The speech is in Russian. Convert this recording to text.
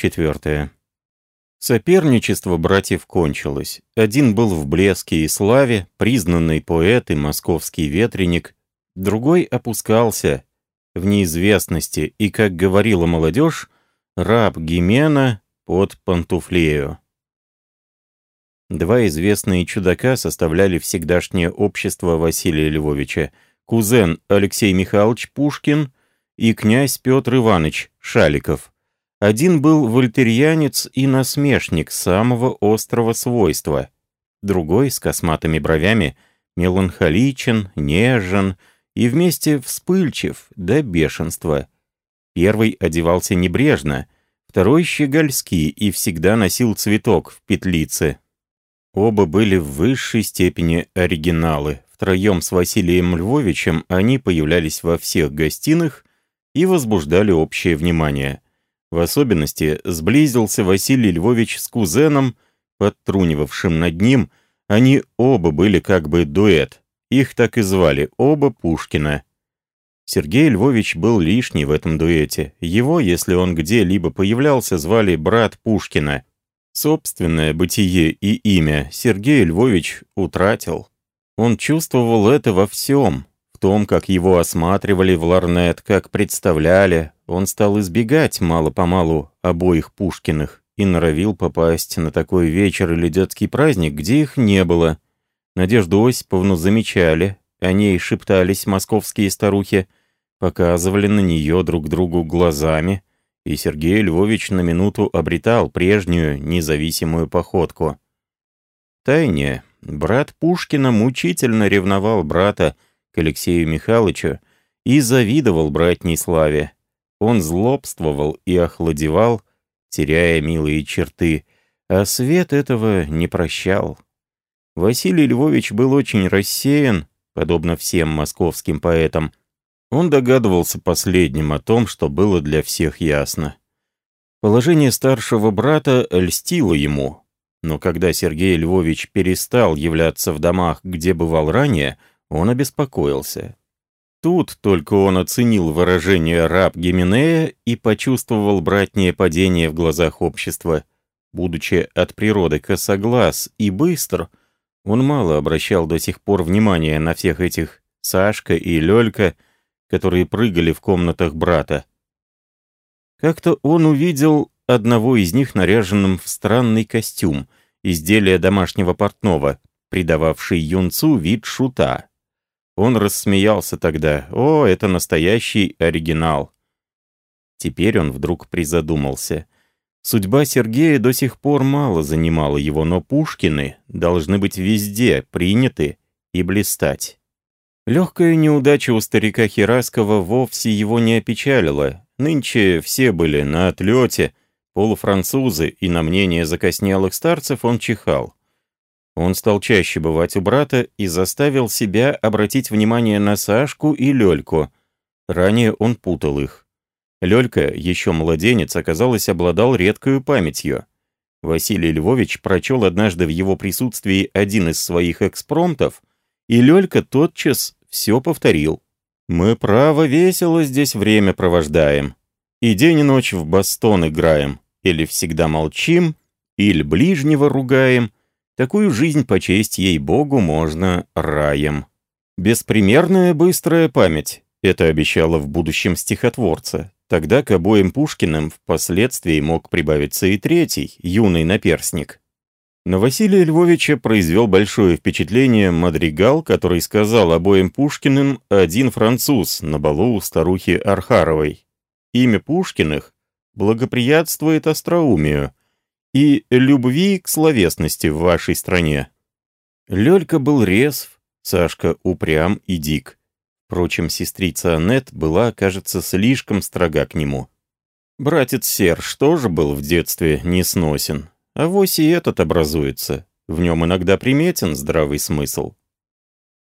Четвертое. Соперничество братьев кончилось. Один был в блеске и славе, признанный поэт и московский ветреник. Другой опускался в неизвестности и, как говорила молодежь, раб Гимена под пантуфлею. Два известные чудака составляли всегдашнее общество Василия Львовича. Кузен Алексей Михайлович Пушкин и князь Петр Иванович Шаликов. Один был вольтерьянец и насмешник самого острого свойства. Другой, с косматыми бровями, меланхоличен, нежен и вместе вспыльчив до бешенства. Первый одевался небрежно, второй щегольский и всегда носил цветок в петлице. Оба были в высшей степени оригиналы. Втроем с Василием Львовичем они появлялись во всех гостиных и возбуждали общее внимание. В особенности сблизился Василий Львович с кузеном, подтрунивавшим над ним. Они оба были как бы дуэт. Их так и звали, оба Пушкина. Сергей Львович был лишний в этом дуэте. Его, если он где-либо появлялся, звали брат Пушкина. Собственное бытие и имя Сергей Львович утратил. Он чувствовал это во всем, том, как его осматривали в ларнет, как представляли, он стал избегать мало-помалу обоих Пушкиных и норовил попасть на такой вечер или детский праздник, где их не было. Надежду Осиповну замечали, о ней шептались московские старухи, показывали на нее друг другу глазами, и Сергей Львович на минуту обретал прежнюю независимую походку. Тайне брат Пушкина мучительно ревновал брата к Алексею Михайловичу и завидовал братней славе. Он злобствовал и охладевал, теряя милые черты, а свет этого не прощал. Василий Львович был очень рассеян, подобно всем московским поэтам. Он догадывался последним о том, что было для всех ясно. Положение старшего брата льстило ему, но когда Сергей Львович перестал являться в домах, где бывал ранее, он обеспокоился. Тут только он оценил выражение «раб Гименея» и почувствовал братнее падение в глазах общества. Будучи от природы косоглаз и быстр, он мало обращал до сих пор внимания на всех этих Сашка и Лёлька, которые прыгали в комнатах брата. Как-то он увидел одного из них наряженным в странный костюм, изделие домашнего портного, придававший юнцу вид шута. Он рассмеялся тогда. «О, это настоящий оригинал!» Теперь он вдруг призадумался. Судьба Сергея до сих пор мало занимала его, но Пушкины должны быть везде приняты и блистать. Легкая неудача у старика Хераскова вовсе его не опечалила. Нынче все были на отлете, полуфранцузы, и на мнение закоснелых старцев он чихал. Он стал чаще бывать у брата и заставил себя обратить внимание на Сашку и Лёльку. Ранее он путал их. Лёлька, еще младенец, оказалось, обладал редкою памятью. Василий Львович прочел однажды в его присутствии один из своих экспромтов, и Лёлька тотчас все повторил. «Мы, право, весело здесь время провождаем. И день и ночь в бастон играем, или всегда молчим, или ближнего ругаем» Такую жизнь почесть ей-богу можно раем. Беспримерная быстрая память. Это обещало в будущем стихотворца. Тогда к обоим Пушкиным впоследствии мог прибавиться и третий, юный наперсник. На Василия Львовича произвел большое впечатление мадригал, который сказал обоим Пушкиным один француз на балу у старухи Архаровой. Имя Пушкиных благоприятствует остроумию, и любви к словесности в вашей стране. Лёлька был резв, Сашка упрям и дик. Впрочем, сестрица Аннет была, кажется, слишком строга к нему. Братец Серж тоже был в детстве несносен. А вось и этот образуется. В нем иногда приметен здравый смысл.